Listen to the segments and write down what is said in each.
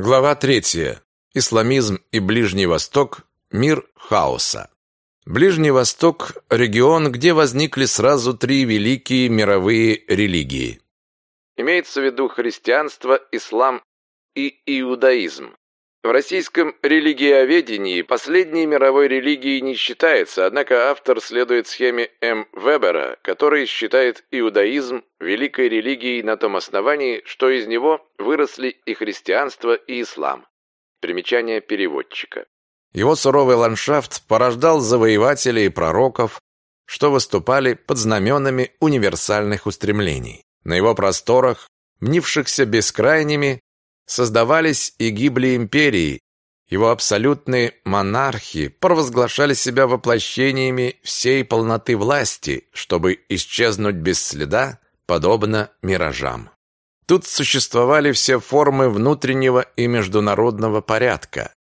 Глава 3. Исламизм и Ближний Восток. Мир хаоса. Ближний Восток – регион, где возникли сразу три великие мировые религии. Имеется в виду христианство, ислам и иудаизм. В российском религиоведении последней мировой религией не считается, однако автор следует схеме М. Вебера, который считает иудаизм великой религией на том основании, что из него выросли и христианство, и ислам. Примечание переводчика. Его суровый ландшафт порождал завоевателей и пророков, что выступали под знаменами универсальных устремлений. На его просторах, мнившихся бескрайними, создавались и гибли империи. Его абсолютные монархи провозглашали себя воплощениями всей полноты власти, чтобы исчезнуть без следа, подобно миражам. Тут существовали все формы внутреннего и международного порядка,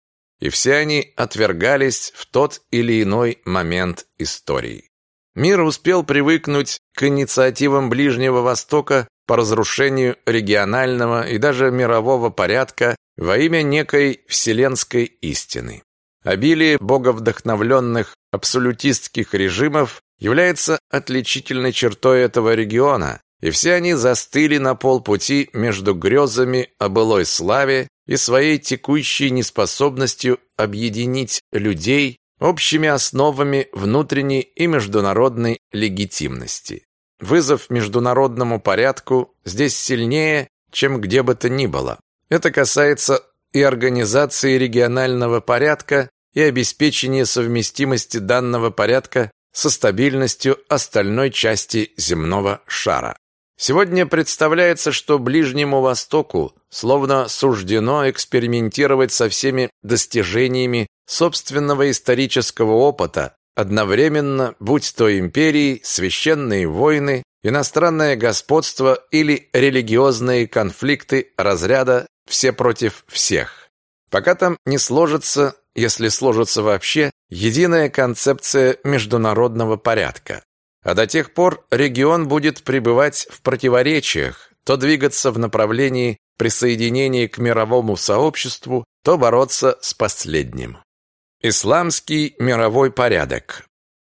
и все они отвергались в тот или иной момент истории. Мир успел привыкнуть к инициативам Ближнего Востока по разрушению регионального и даже мирового порядка во имя некой вселенской истины. Обилие боговдохновленных абсолютистских режимов является отличительной чертой этого региона, и все они застыли на полпути между грезами о былой славе и своей текущей неспособностью объединить людей общими основами внутренней и международной легитимности. Вызов международному порядку здесь сильнее, чем где бы то ни было. Это касается и организации регионального порядка, и обеспечения совместимости данного порядка со стабильностью остальной части земного шара. Сегодня представляется, что Ближнему Востоку словно суждено экспериментировать со всеми достижениями собственного исторического опыта, одновременно, будь то империи, священные войны, иностранное господство или религиозные конфликты разряда «все против всех». Пока там не сложится, если сложится вообще, единая концепция международного порядка. А до тех пор регион будет пребывать в противоречиях, то двигаться в направлении присоединения к мировому сообществу, то бороться с последним. Исламский мировой порядок.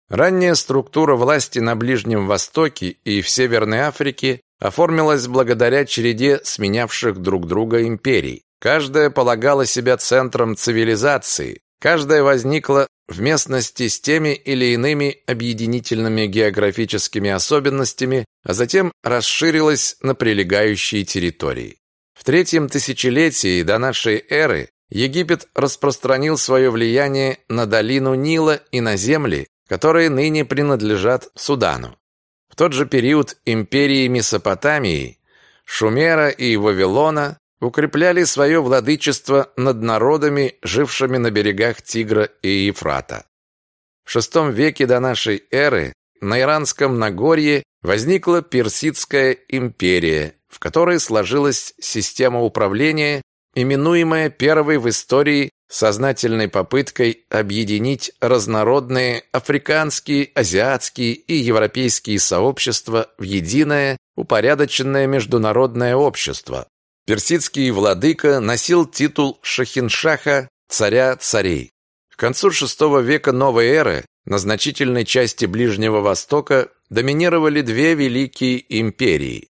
Ранняя структура власти на Ближнем Востоке и в Северной Африке оформилась благодаря череде сменявших друг друга империй. Каждая полагала себя центром цивилизации, каждая возникла в местности с теми или иными объединительными географическими особенностями, а затем расширилась на прилегающие территории. В третьем тысячелетии до нашей эры Египет распространил свое влияние на долину Нила и на земли, которые ныне принадлежат Судану. В тот же период империи Месопотамии, Шумера и Вавилона укрепляли свое владычество над народами, жившими на берегах Тигра и Ефрата. В VI веке до нашей эры на Иранском Нагорье возникла Персидская империя, в которой сложилась система управления, именуемая первой в истории сознательной попыткой объединить разнородные африканские, азиатские и европейские сообщества в единое, упорядоченное международное общество. Персидский владыка носил титул Шахиншаха, царя царей. К концу VI века новой эры на значительной части Ближнего Востока доминировали две великие империи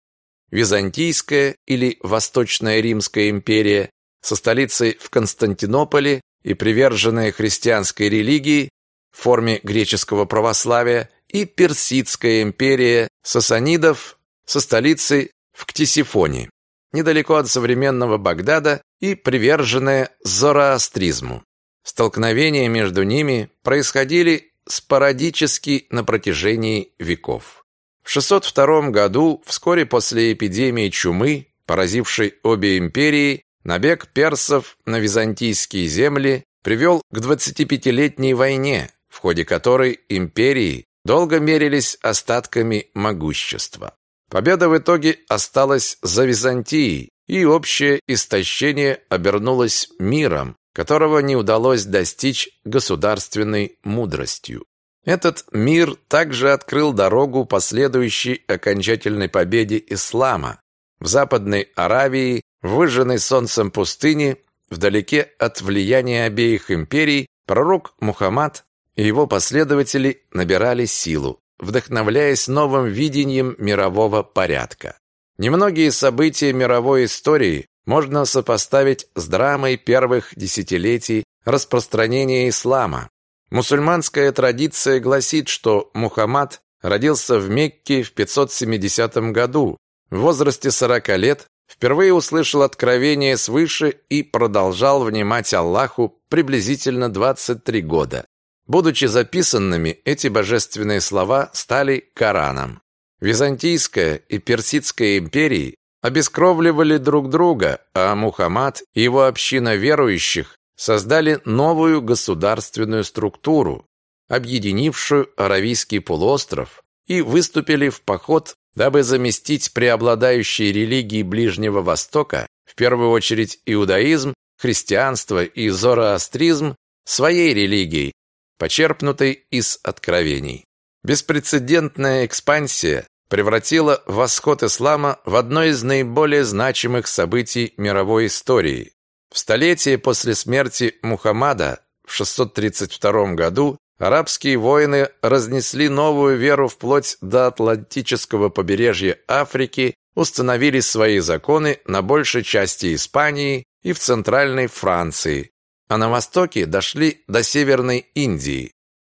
Византийская или Восточная Римская империя со столицей в Константинополе и приверженная христианской религии в форме греческого православия и Персидская империя сасанидов со столицей в Ктисифоне, недалеко от современного Багдада и приверженная зороастризму. Столкновения между ними происходили спорадически на протяжении веков. В 602 году, вскоре после эпидемии чумы, поразившей обе империи, набег персов на византийские земли привел к 25-летней войне, в ходе которой империи долго мерились остатками могущества. Победа в итоге осталась за Византией, и общее истощение обернулось миром, которого не удалось достичь государственной мудростью. Этот мир также открыл дорогу последующей окончательной победе ислама. В Западной Аравии, выжженной солнцем пустыне, вдалеке от влияния обеих империй, пророк Мухаммад и его последователи набирали силу, вдохновляясь новым видением мирового порядка. Немногие события мировой истории можно сопоставить с драмой первых десятилетий распространения ислама. Мусульманская традиция гласит, что Мухаммад родился в Мекке в 570 году. В возрасте 40 лет впервые услышал откровение свыше и продолжал внимать Аллаху приблизительно 23 года. Будучи записанными, эти божественные слова стали Кораном. Византийская и Персидская империи обескровливали друг друга, а Мухаммад и его община верующих создали новую государственную структуру, объединившую Аравийский полуостров, и выступили в поход, дабы заместить преобладающие религии Ближнего Востока, в первую очередь иудаизм, христианство и зороастризм, своей религией, почерпнутой из откровений. Беспрецедентная экспансия превратила восход ислама в одно из наиболее значимых событий мировой истории. В столетие после смерти Мухаммада в 632 году арабские воины разнесли новую веру вплоть до Атлантического побережья Африки, установили свои законы на большей части Испании и в центральной Франции, а на востоке дошли до Северной Индии.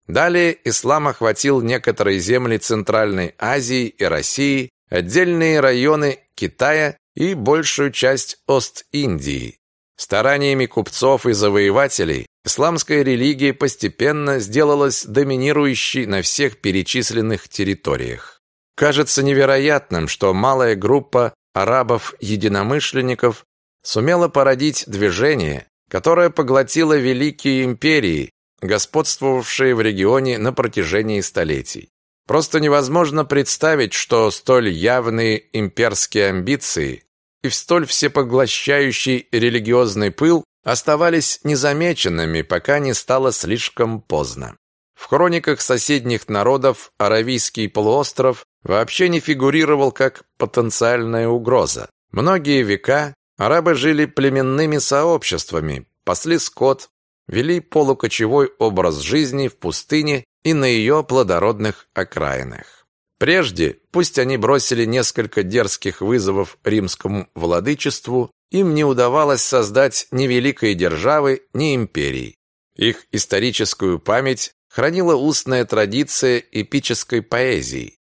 Далее ислам охватил некоторые земли Центральной Азии и России, отдельные районы Китая и большую часть Ост-Индии. Стараниями купцов и завоевателей исламская религия постепенно сделалась доминирующей на всех перечисленных территориях. Кажется невероятным, что малая группа арабов-единомышленников сумела породить движение, которое поглотило великие империи, господствовавшие в регионе на протяжении столетий. Просто невозможно представить, что столь явные имперские амбиции и в столь всепоглощающий религиозный пыл оставались незамеченными, пока не стало слишком поздно. В хрониках соседних народов Аравийский полуостров вообще не фигурировал как потенциальная угроза. Многие века арабы жили племенными сообществами, пасли скот, вели полукочевой образ жизни в пустыне и на ее плодородных окраинах. Прежде, пусть они бросили несколько дерзких вызовов римскому владычеству, им не удавалось создать ни великой державы, ни империи. Их историческую память хранила устная традиция эпической поэзии.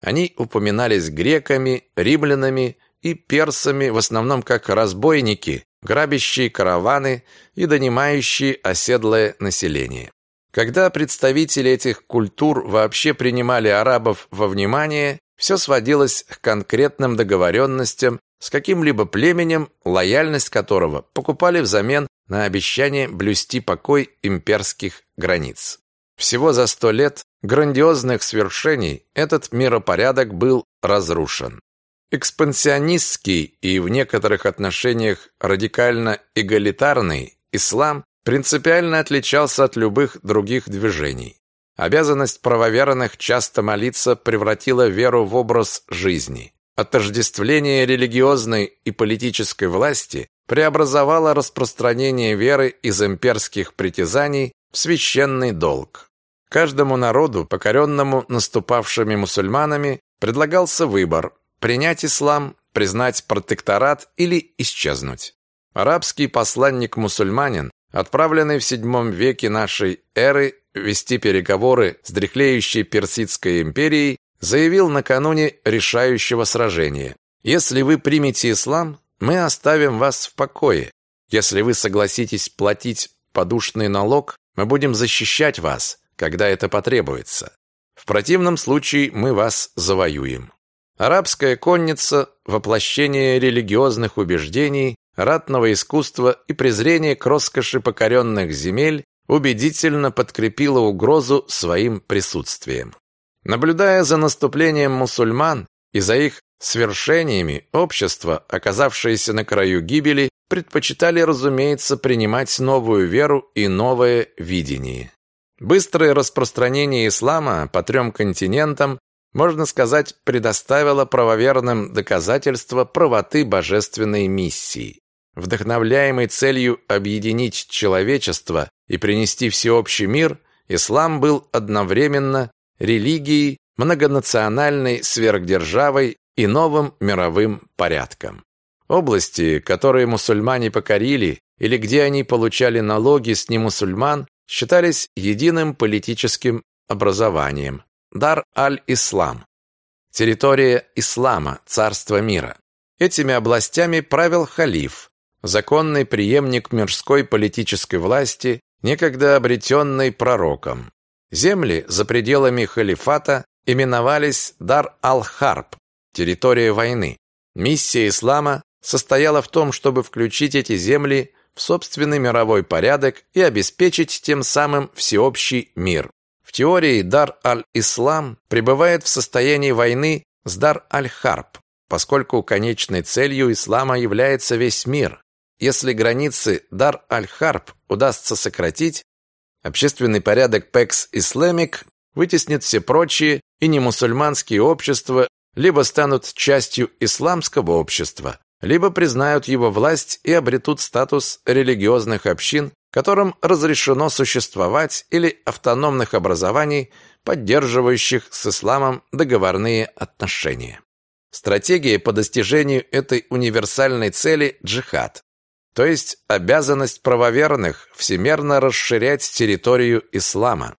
Они упоминались греками, римлянами и персами в основном как разбойники, грабящие караваны и донимающие оседлое население. Когда представители этих культур вообще принимали арабов во внимание, все сводилось к конкретным договоренностям с каким-либо племенем, лояльность которого покупали взамен на обещание блюсти покой имперских границ. Всего за сто лет грандиозных свершений этот миропорядок был разрушен. Экспансионистский и в некоторых отношениях радикально эгалитарный ислам принципиально отличался от любых других движений. Обязанность правоверных часто молиться превратила веру в образ жизни. Отождествление религиозной и политической власти преобразовало распространение веры из имперских притязаний в священный долг. Каждому народу, покоренному наступавшими мусульманами, предлагался выбор принять ислам, признать протекторат или исчезнуть. Арабский посланник-мусульманин, отправленный в VII веке нашей эры вести переговоры с дряхлеющей Персидской империей, заявил накануне решающего сражения: "Если вы примете ислам, мы оставим вас в покое. Если вы согласитесь платить подушный налог, мы будем защищать вас, когда это потребуется. В противном случае мы вас завоюем". Арабская конница – воплощение религиозных убеждений, ратного искусства и презрения к роскоши покоренных земель убедительно подкрепила угрозу своим присутствием. Наблюдая за наступлением мусульман и за их свершениями, общество, оказавшееся на краю гибели, предпочитали, разумеется, принимать новую веру и новое видение. Быстрое распространение ислама по трем континентам можно сказать, предоставила правоверным доказательства правоты божественной миссии. Вдохновляемый целью объединить человечество и принести всеобщий мир, ислам был одновременно религией, многонациональной сверхдержавой и новым мировым порядком. Области, которые мусульмане покорили или где они получали налоги с немусульман, считались единым политическим образованием. Дар-аль-Ислам. Территория ислама, царство мира. Этими областями правил халиф, законный преемник мирской политической власти, некогда обретенной пророком. Земли за пределами халифата именовались Дар-ал-Харб, территория войны. Миссия ислама состояла в том, чтобы включить эти земли в собственный мировой порядок и обеспечить тем самым всеобщий мир. В теории Дар-аль-Ислам пребывает в состоянии войны с Дар-аль-Харб, поскольку конечной целью ислама является весь мир. Если границы Дар-аль-Харб удастся сократить, общественный порядок Пекс Исламик вытеснит все прочие и немусульманские общества либо станут частью исламского общества, либо признают его власть и обретут статус религиозных общин, которым разрешено существовать, или автономных образований, поддерживающих с исламом договорные отношения. Стратегия по достижению этой универсальной цели – джихад, то есть обязанность правоверных всемерно расширять территорию ислама.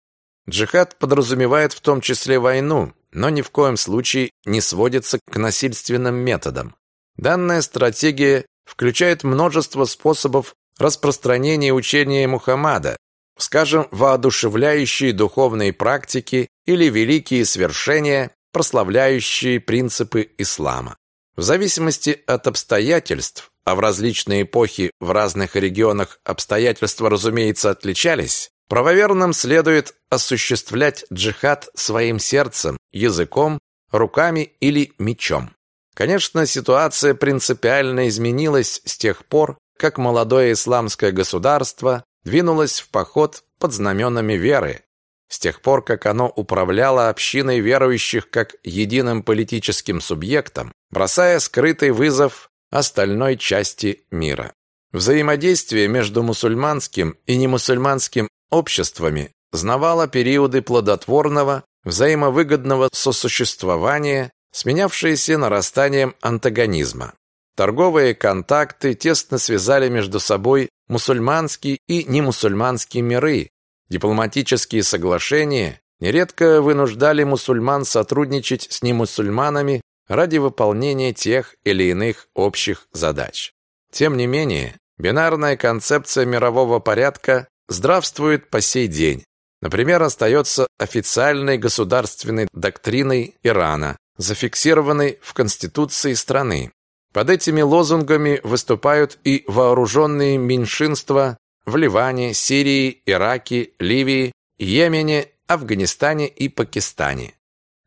Джихад подразумевает в том числе войну, но ни в коем случае не сводится к насильственным методам. Данная стратегия включает множество способов распространения учения Мухаммада, скажем, воодушевляющие духовные практики или великие свершения, прославляющие принципы ислама. В зависимости от обстоятельств, а в различные эпохи в разных регионах обстоятельства, разумеется, отличались, правоверным следует осуществлять джихад своим сердцем, языком, руками или мечом. Конечно, ситуация принципиально изменилась с тех пор, как молодое исламское государство двинулось в поход под знаменами веры, с тех пор, как оно управляло общиной верующих как единым политическим субъектом, бросая скрытый вызов остальной части мира. Взаимодействие между мусульманским и немусульманским обществами знавало периоды плодотворного, взаимовыгодного сосуществования сменявшиеся нарастанием антагонизма. Торговые контакты тесно связали между собой мусульманские и немусульманские миры. Дипломатические соглашения нередко вынуждали мусульман сотрудничать с немусульманами ради выполнения тех или иных общих задач. Тем не менее, бинарная концепция мирового порядка здравствует по сей день. Например, остается официальной государственной доктриной Ирана, зафиксированной в Конституции страны. Под этими лозунгами выступают и вооруженные меньшинства в Ливане, Сирии, Ираке, Ливии, Йемене, Афганистане и Пакистане.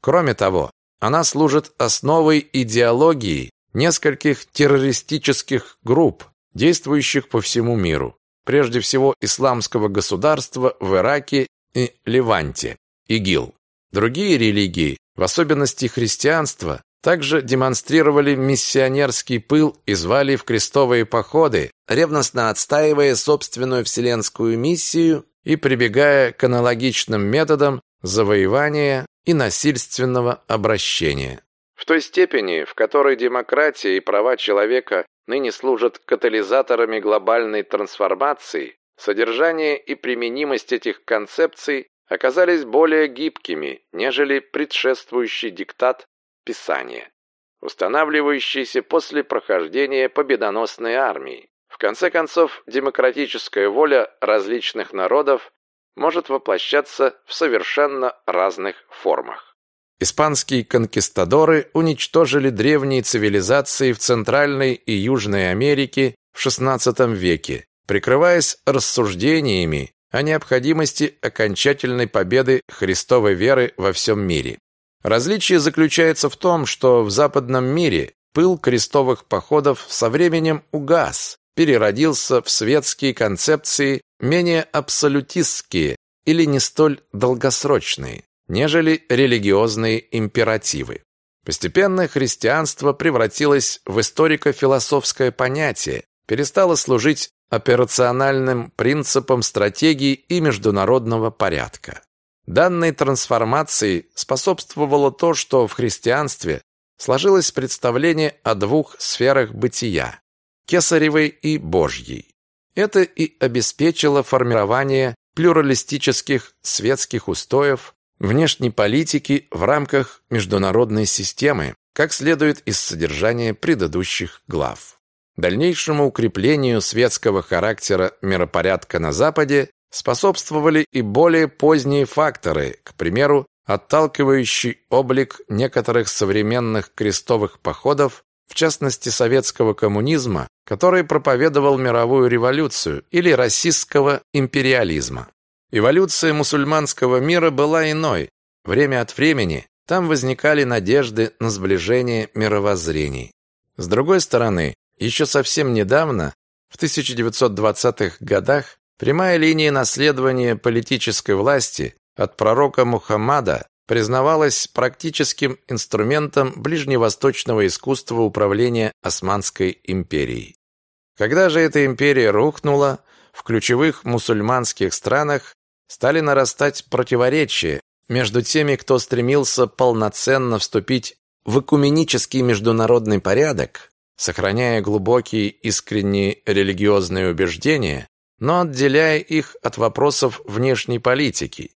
Кроме того, она служит основой идеологии нескольких террористических групп, действующих по всему миру, прежде всего исламского государства в Ираке и Леванте, ИГИЛ. Другие религии в особенности христианство, также демонстрировали миссионерский пыл и звали в крестовые походы, ревностно отстаивая собственную вселенскую миссию и прибегая к аналогичным методам завоевания и насильственного обращения. В той степени, в которой демократия и права человека ныне служат катализаторами глобальной трансформации, содержание и применимость этих концепций оказались более гибкими, нежели предшествующий диктат Писания, устанавливающийся после прохождения победоносной армии. В конце концов, демократическая воля различных народов может воплощаться в совершенно разных формах. Испанские конкистадоры уничтожили древние цивилизации в Центральной и Южной Америке в XVI веке, прикрываясь рассуждениями о необходимости окончательной победы Христовой веры во всем мире. Различие заключается в том, что в западном мире пыл крестовых походов со временем угас, переродился в светские концепции менее абсолютистские или не столь долгосрочные, нежели религиозные императивы. Постепенно христианство превратилось в историко-философское понятие, перестало служить операциональным принципом стратегии и международного порядка. Данной трансформации способствовало то, что в христианстве сложилось представление о двух сферах бытия – кесаревой и божьей. Это и обеспечило формирование плюралистических светских устоев внешней политики в рамках международной системы, как следует из содержания предыдущих глав. Дальнейшему укреплению светского характера миропорядка на Западе способствовали и более поздние факторы, к примеру, отталкивающий облик некоторых современных крестовых походов, в частности советского коммунизма, который проповедовал мировую революцию или российского империализма. Эволюция мусульманского мира была иной. Время от времени там возникали надежды на сближение мировоззрений. С другой стороны, еще совсем недавно, в 1920-х годах, прямая линия наследования политической власти от пророка Мухаммада признавалась практическим инструментом ближневосточного искусства управления Османской империей. Когда же эта империя рухнула, в ключевых мусульманских странах стали нарастать противоречия между теми, кто стремился полноценно вступить в экуменический международный порядок, сохраняя глубокие искренние религиозные убеждения, но отделяя их от вопросов внешней политики,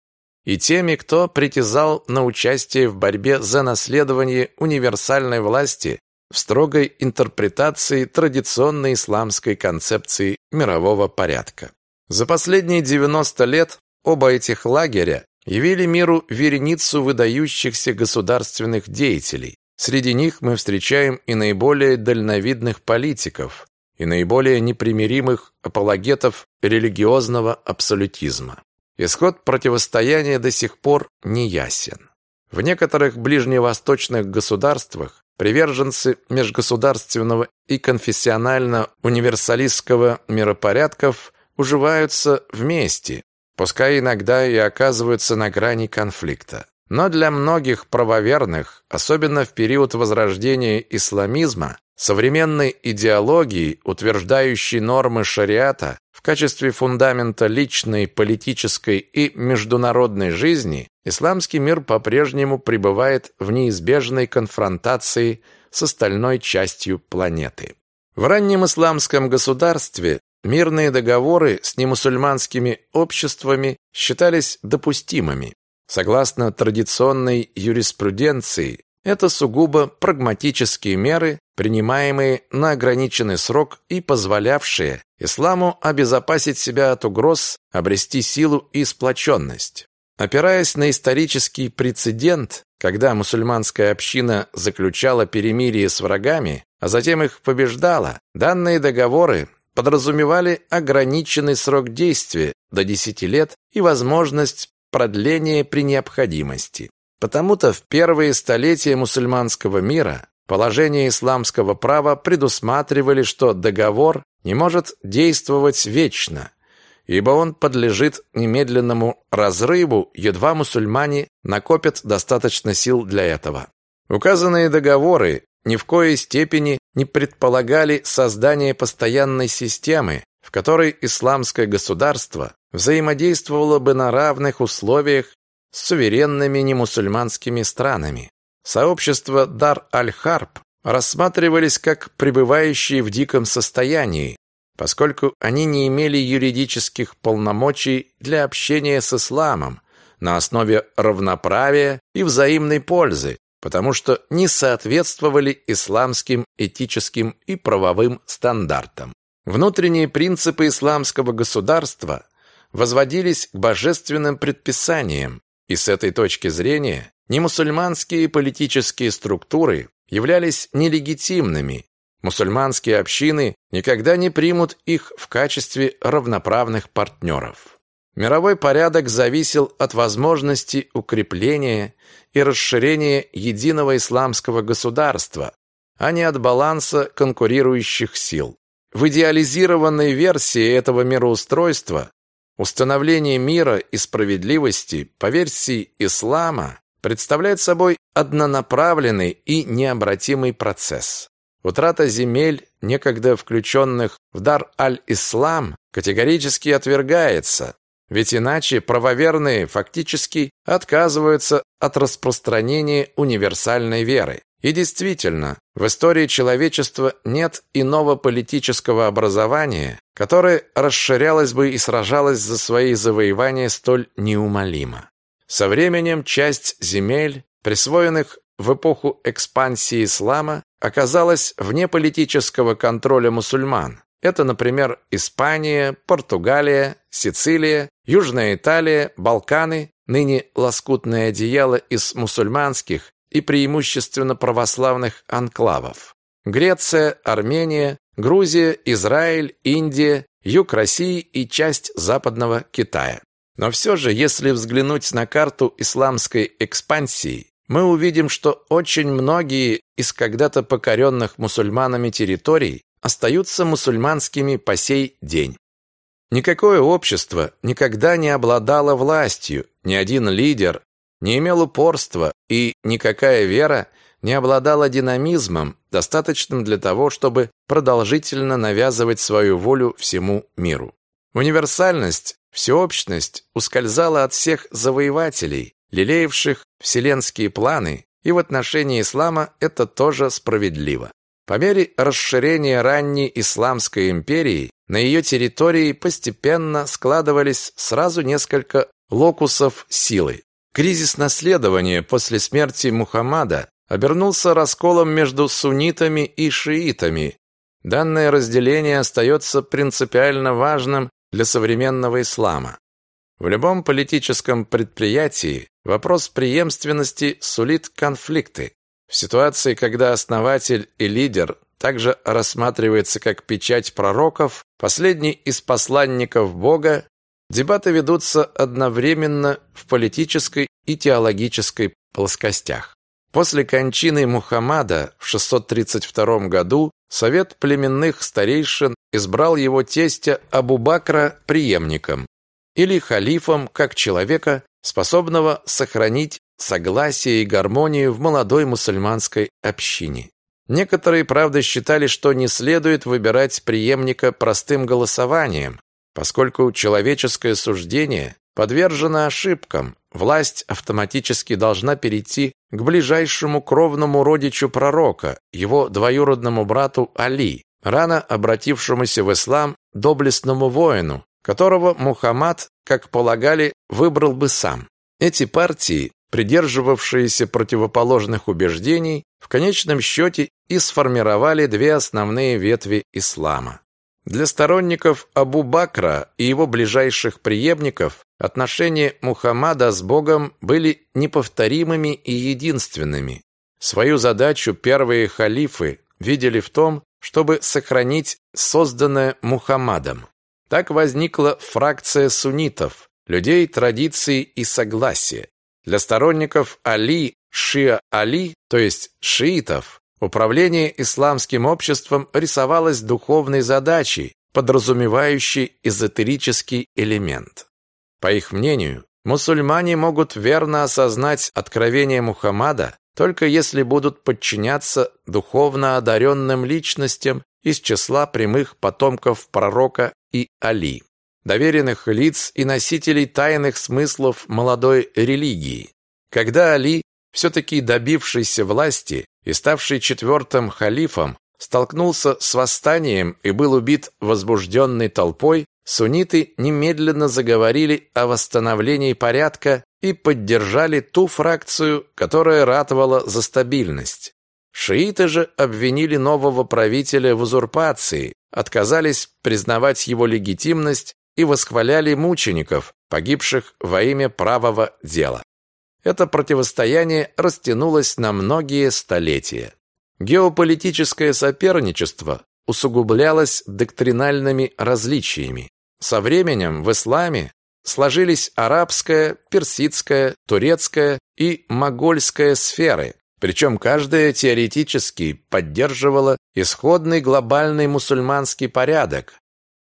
и теми, кто притязал на участие в борьбе за наследование универсальной власти в строгой интерпретации традиционной исламской концепции мирового порядка. За последние 90 лет оба этих лагеря явили миру вереницу выдающихся государственных деятелей, Среди них мы встречаем и наиболее дальновидных политиков, и наиболее непримиримых апологетов религиозного абсолютизма. Исход противостояния до сих пор не ясен. В некоторых ближневосточных государствах приверженцы межгосударственного и конфессионально-универсалистского миропорядков уживаются вместе, пускай иногда и оказываются на грани конфликта. Но для многих правоверных, особенно в период возрождения исламизма, современной идеологии, утверждающей нормы шариата в качестве фундамента личной, политической и международной жизни, исламский мир по-прежнему пребывает в неизбежной конфронтации с остальной частью планеты. В раннем исламском государстве мирные договоры с немусульманскими обществами считались допустимыми. Согласно традиционной юриспруденции, это сугубо прагматические меры, принимаемые на ограниченный срок и позволявшие исламу обезопасить себя от угроз, обрести силу и сплоченность. Опираясь на исторический прецедент, когда мусульманская община заключала перемирие с врагами, а затем их побеждала, данные договоры подразумевали ограниченный срок действия до 10 лет и возможность продление при необходимости. Потому-то в первые столетия мусульманского мира положения исламского права предусматривали, что договор не может действовать вечно, ибо он подлежит немедленному разрыву, едва мусульмане накопят достаточно сил для этого. Указанные договоры ни в коей степени не предполагали создание постоянной системы, в которой исламское государство взаимодействовало бы на равных условиях с суверенными немусульманскими странами. Сообщества Дар-аль-Харб рассматривались как пребывающие в диком состоянии, поскольку они не имели юридических полномочий для общения с исламом на основе равноправия и взаимной пользы, потому что не соответствовали исламским этическим и правовым стандартам. Внутренние принципы исламского государства возводились к божественным предписаниям, и с этой точки зрения немусульманские политические структуры являлись нелегитимными. Мусульманские общины никогда не примут их в качестве равноправных партнеров. Мировой порядок зависел от возможности укрепления и расширения единого исламского государства, а не от баланса конкурирующих сил. В идеализированной версии этого мироустройства установление мира и справедливости по версии ислама представляет собой однонаправленный и необратимый процесс. Утрата земель, некогда включенных в дар аль-Ислам, категорически отвергается, ведь иначе правоверные фактически отказываются от распространения универсальной веры. И действительно, в истории человечества нет иного политического образования, которое расширялось бы и сражалось за свои завоевания столь неумолимо. Со временем часть земель, присвоенных в эпоху экспансии ислама, оказалась вне политического контроля мусульман. Это, например, Испания, Португалия, Сицилия, Южная Италия, Балканы, ныне лоскутное одеяло из мусульманских и преимущественно православных анклавов. Греция, Армения, Грузия, Израиль, Индия, юг России и часть западного Китая. Но все же, если взглянуть на карту исламской экспансии, мы увидим, что очень многие из когда-то покоренных мусульманами территорий остаются мусульманскими по сей день. Никакое общество никогда не обладало властью, ни один лидер не имел упорства, и никакая вера не обладала динамизмом, достаточным для того, чтобы продолжительно навязывать свою волю всему миру. Универсальность, всеобщность ускользала от всех завоевателей, лелеявших вселенские планы, и в отношении ислама это тоже справедливо. По мере расширения ранней исламской империи на ее территории постепенно складывались сразу несколько локусов силы. Кризис наследования после смерти Мухаммада обернулся расколом между суннитами и шиитами. Данное разделение остается принципиально важным для современного ислама. В любом политическом предприятии вопрос преемственности сулит конфликты. В ситуации, когда основатель и лидер также рассматривается как печать пророков, последний из посланников Бога, Дебаты ведутся одновременно в политической и теологической плоскостях. После кончины Мухаммада в 632 году Совет племенных старейшин избрал его тестя Абу-Бакра преемником или халифом как человека, способного сохранить согласие и гармонию в молодой мусульманской общине. Некоторые, правда, считали, что не следует выбирать преемника простым голосованием, Поскольку человеческое суждение подвержено ошибкам, власть автоматически должна перейти к ближайшему кровному родичу пророка, его двоюродному брату Али, рано обратившемуся в ислам доблестному воину, которого Мухаммад, как полагали, выбрал бы сам. Эти партии, придерживавшиеся противоположных убеждений, в конечном счете и сформировали две основные ветви ислама. Для сторонников Абу-Бакра и его ближайших преемников отношения Мухаммада с Богом были неповторимыми и единственными. Свою задачу первые халифы видели в том, чтобы сохранить созданное Мухаммадом. Так возникла фракция суннитов, людей традиции и согласия. Для сторонников Али, Шиа Али, то есть шиитов, Управление исламским обществом рисовалось духовной задачей, подразумевающей эзотерический элемент. По их мнению, мусульмане могут верно осознать откровение Мухаммада только если будут подчиняться духовно одаренным личностям из числа прямых потомков пророка и Али, доверенных лиц и носителей тайных смыслов молодой религии. Когда Али, все-таки добившийся власти, и ставший четвертым халифом, столкнулся с восстанием и был убит возбужденной толпой, сунниты немедленно заговорили о восстановлении порядка и поддержали ту фракцию, которая ратовала за стабильность. Шииты же обвинили нового правителя в узурпации, отказались признавать его легитимность и восхваляли мучеников, погибших во имя правого дела. Это противостояние растянулось на многие столетия. Геополитическое соперничество усугублялось доктринальными различиями. Со временем в исламе сложились арабская, персидская, турецкая и могольская сферы, причем каждая теоретически поддерживала исходный глобальный мусульманский порядок,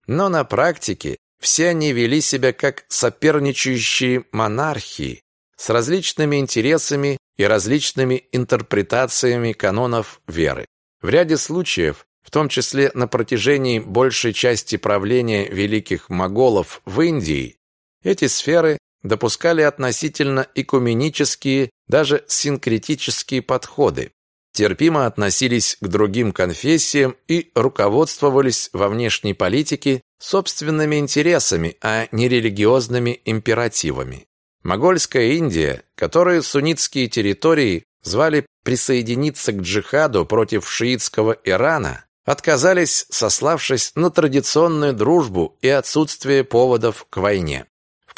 но на практике все они вели себя как соперничающие монархии, с различными интересами и различными интерпретациями канонов веры. В ряде случаев, в том числе на протяжении большей части правления великих моголов в Индии, эти сферы допускали относительно экуменические, даже синкретические подходы, терпимо относились к другим конфессиям и руководствовались во внешней политике собственными интересами, а не религиозными императивами. Могольская Индия, которую суннитские территории звали присоединиться к джихаду против шиитского Ирана, отказались, сославшись на традиционную дружбу и отсутствие поводов к войне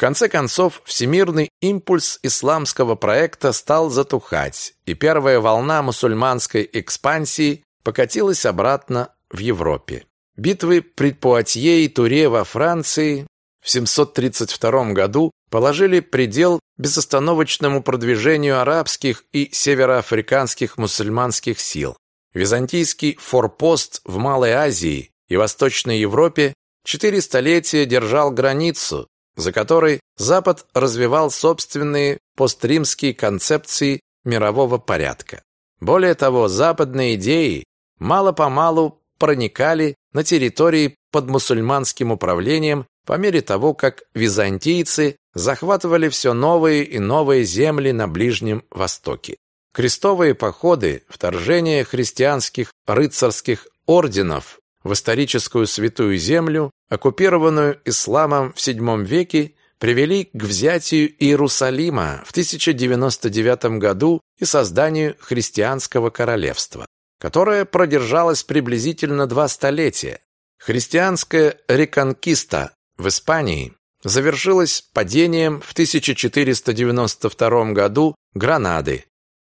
конце концов, всемирный импульс исламского проекта стал затухать, и первая волна мусульманской экспансии покатилась обратно в Европе. Битвы при Пуатье и Туре во Франции в 732 году положили предел безостановочному продвижению арабских и североафриканских мусульманских сил. Византийский форпост в Малой Азии и Восточной Европе четыре столетия держал границу, за которой Запад развивал собственные постримские концепции мирового порядка. Более того, западные идеи мало-помалу проникали на территории под мусульманским управлением по мере того, как византийцы захватывали все новые и новые земли на Ближнем Востоке. Крестовые походы, вторжение христианских рыцарских орденов в историческую святую землю, оккупированную исламом в VII веке, привели к взятию Иерусалима в 1099 году и созданию христианского королевства, которое продержалось приблизительно два столетия. Христианская реконкиста в Испании завершилась падением в 1492 году Гранады,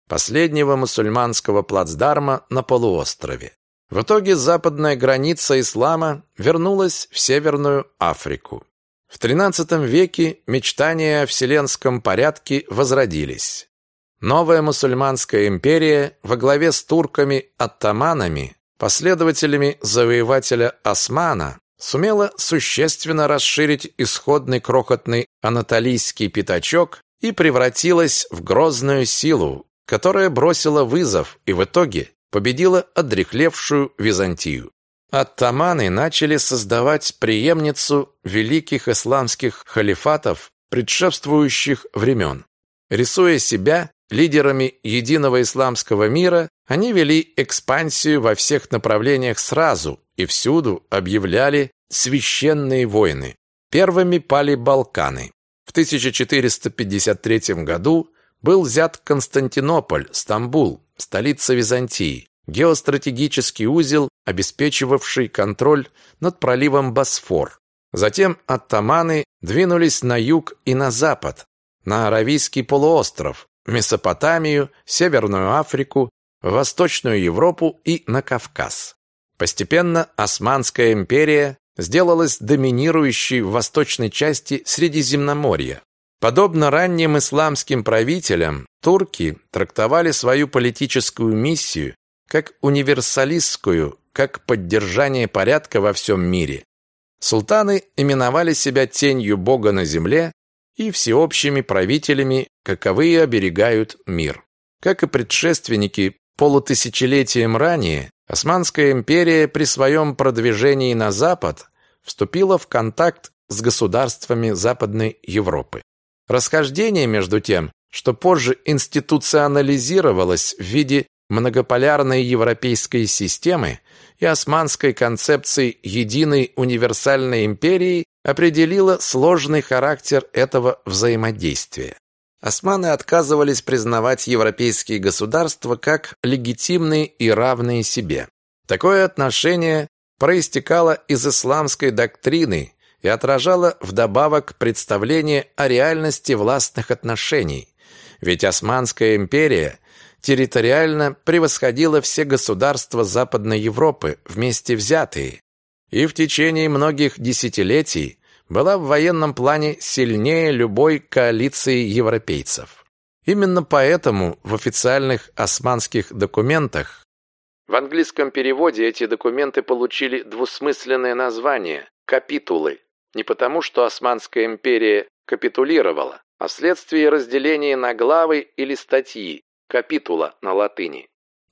последнего мусульманского плацдарма на полуострове. В итоге западная граница ислама вернулась в Северную Африку. В XIII веке мечтания о вселенском порядке возродились. Новая мусульманская империя во главе с турками-оттаманами, последователями завоевателя Османа, сумела существенно расширить исходный крохотный анатолийский пятачок и превратилась в грозную силу, которая бросила вызов и в итоге победила одрехлевшую Византию. Оттаманы начали создавать преемницу великих исламских халифатов предшествующих времен. Рисуя себя лидерами единого исламского мира, они вели экспансию во всех направлениях сразу и всюду объявляли священные войны. Первыми пали Балканы. В 1453 году был взят Константинополь, Стамбул, столица Византии, геостратегический узел, обеспечивавший контроль над проливом Босфор. Затем оттаманы двинулись на юг и на запад, на Аравийский полуостров, Месопотамию, Северную Африку, Восточную Европу и на Кавказ. Постепенно Османская империя сделалась доминирующей в восточной части Средиземноморья. Подобно ранним исламским правителям, турки трактовали свою политическую миссию как универсалистскую, как поддержание порядка во всем мире. Султаны именовали себя тенью Бога на земле и всеобщими правителями, каковые оберегают мир. Как и предшественники полутысячелетием ранее, Османская империя при своем продвижении на запад вступила в контакт с государствами Западной Европы. Расхождение между тем, что позже институционализировалось в виде многополярной европейской системы и османской концепции единой универсальной империи определило сложный характер этого взаимодействия. Османы отказывались признавать европейские государства как легитимные и равные себе. Такое отношение проистекало из исламской доктрины и отражало вдобавок представление о реальности властных отношений. Ведь Османская империя территориально превосходила все государства Западной Европы вместе взятые и в течение многих десятилетий была в военном плане сильнее любой коалиции европейцев. Именно поэтому в официальных османских документах в английском переводе эти документы получили двусмысленное название «капитулы», не потому, что Османская империя капитулировала, а вследствие разделения на главы или статьи, капитула на латыни.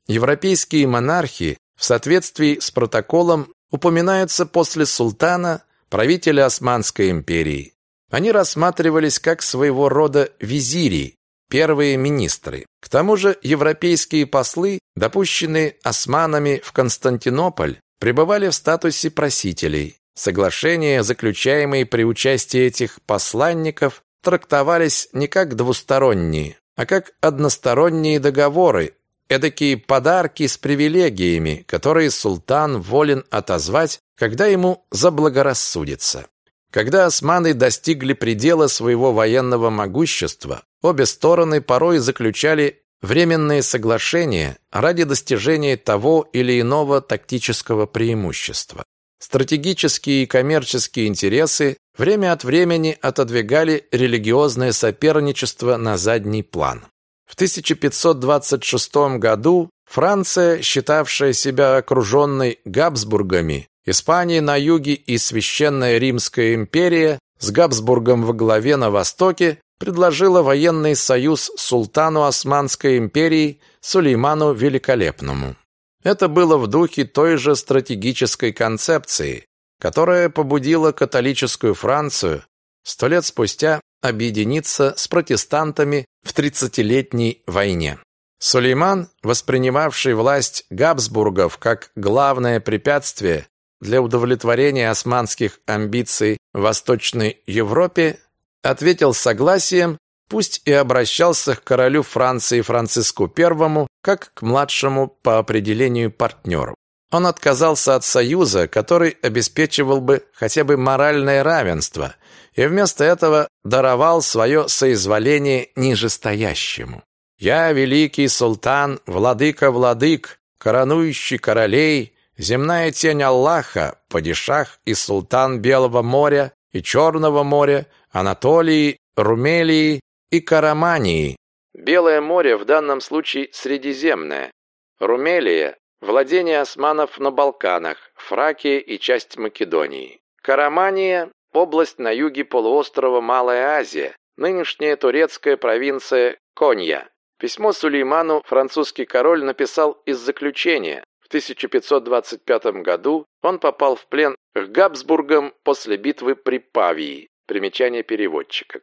Европейские монархи в соответствии с протоколом упоминаются после султана, правителя Османской империи. Они рассматривались как своего рода визири, первые министры. К тому же европейские послы, допущенные османами в Константинополь, пребывали в статусе просителей. Соглашения, заключаемые при участии этих посланников, трактовались не как двусторонние, а как односторонние договоры, эдакие подарки с привилегиями, которые султан волен отозвать, когда ему заблагорассудится. Когда османы достигли предела своего военного могущества, обе стороны порой заключали временные соглашения ради достижения того или иного тактического преимущества. Стратегические и коммерческие интересы время от времени отодвигали религиозное соперничество на задний план. В 1526 году Франция, считавшая себя окруженной Габсбургами, Испания на юге и Священная Римская империя с Габсбургом во главе на востоке предложила военный союз султану Османской империи Сулейману Великолепному. Это было в духе той же стратегической концепции, которая побудила католическую Францию сто лет спустя объединиться с протестантами в тридцатилетней войне. Сулейман, воспринимавший власть Габсбургов как главное препятствие для удовлетворения османских амбиций в Восточной Европе, ответил согласием пусть и обращался к королю Франции Франциску I как к младшему по определению партнеру. Он отказался от союза, который обеспечивал бы хотя бы моральное равенство, и вместо этого даровал свое соизволение нижестоящему. «Я, великий султан, владыка владык, коронующий королей, земная тень Аллаха, падишах и султан Белого моря и Черного моря, Анатолии, Румелии и Карамании. Белое море в данном случае Средиземное. Румелия – владение османов на Балканах, Фракия и часть Македонии. Карамания – область на юге полуострова Малая Азия, нынешняя турецкая провинция Конья. Письмо Сулейману французский король написал из заключения. В 1525 году он попал в плен к Габсбургам после битвы при Павии. Примечание переводчика.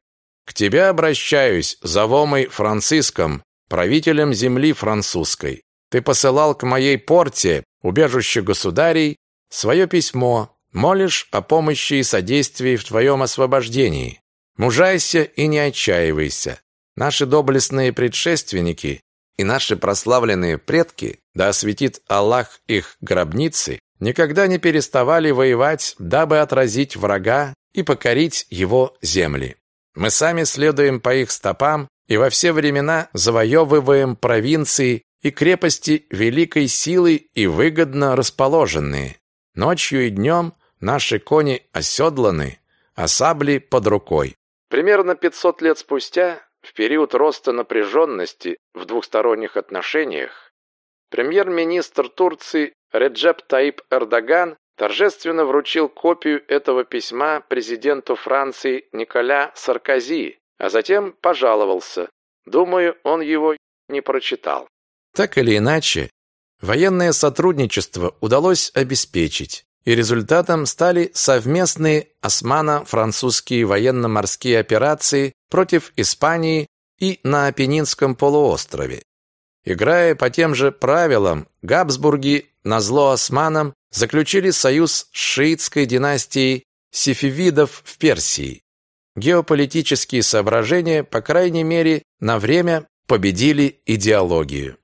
К тебе обращаюсь, завомой Франциском, правителем земли французской. Ты посылал к моей порте, убежище государей, свое письмо, молишь о помощи и содействии в твоем освобождении. Мужайся и не отчаивайся. Наши доблестные предшественники и наши прославленные предки, да осветит Аллах их гробницы, никогда не переставали воевать, дабы отразить врага и покорить его земли. Мы сами следуем по их стопам и во все времена завоевываем провинции и крепости великой силы и выгодно расположенные. Ночью и днем наши кони оседланы, а сабли под рукой. Примерно 500 лет спустя, в период роста напряженности в двухсторонних отношениях, премьер-министр Турции Реджеп Таип Эрдоган торжественно вручил копию этого письма президенту Франции Николя Саркози, а затем пожаловался. Думаю, он его не прочитал. Так или иначе, военное сотрудничество удалось обеспечить, и результатом стали совместные османо-французские военно-морские операции против Испании и на Апеннинском полуострове. Играя по тем же правилам, Габсбурги на зло османам заключили союз с шиитской династией сефевидов в Персии. Геополитические соображения, по крайней мере, на время победили идеологию.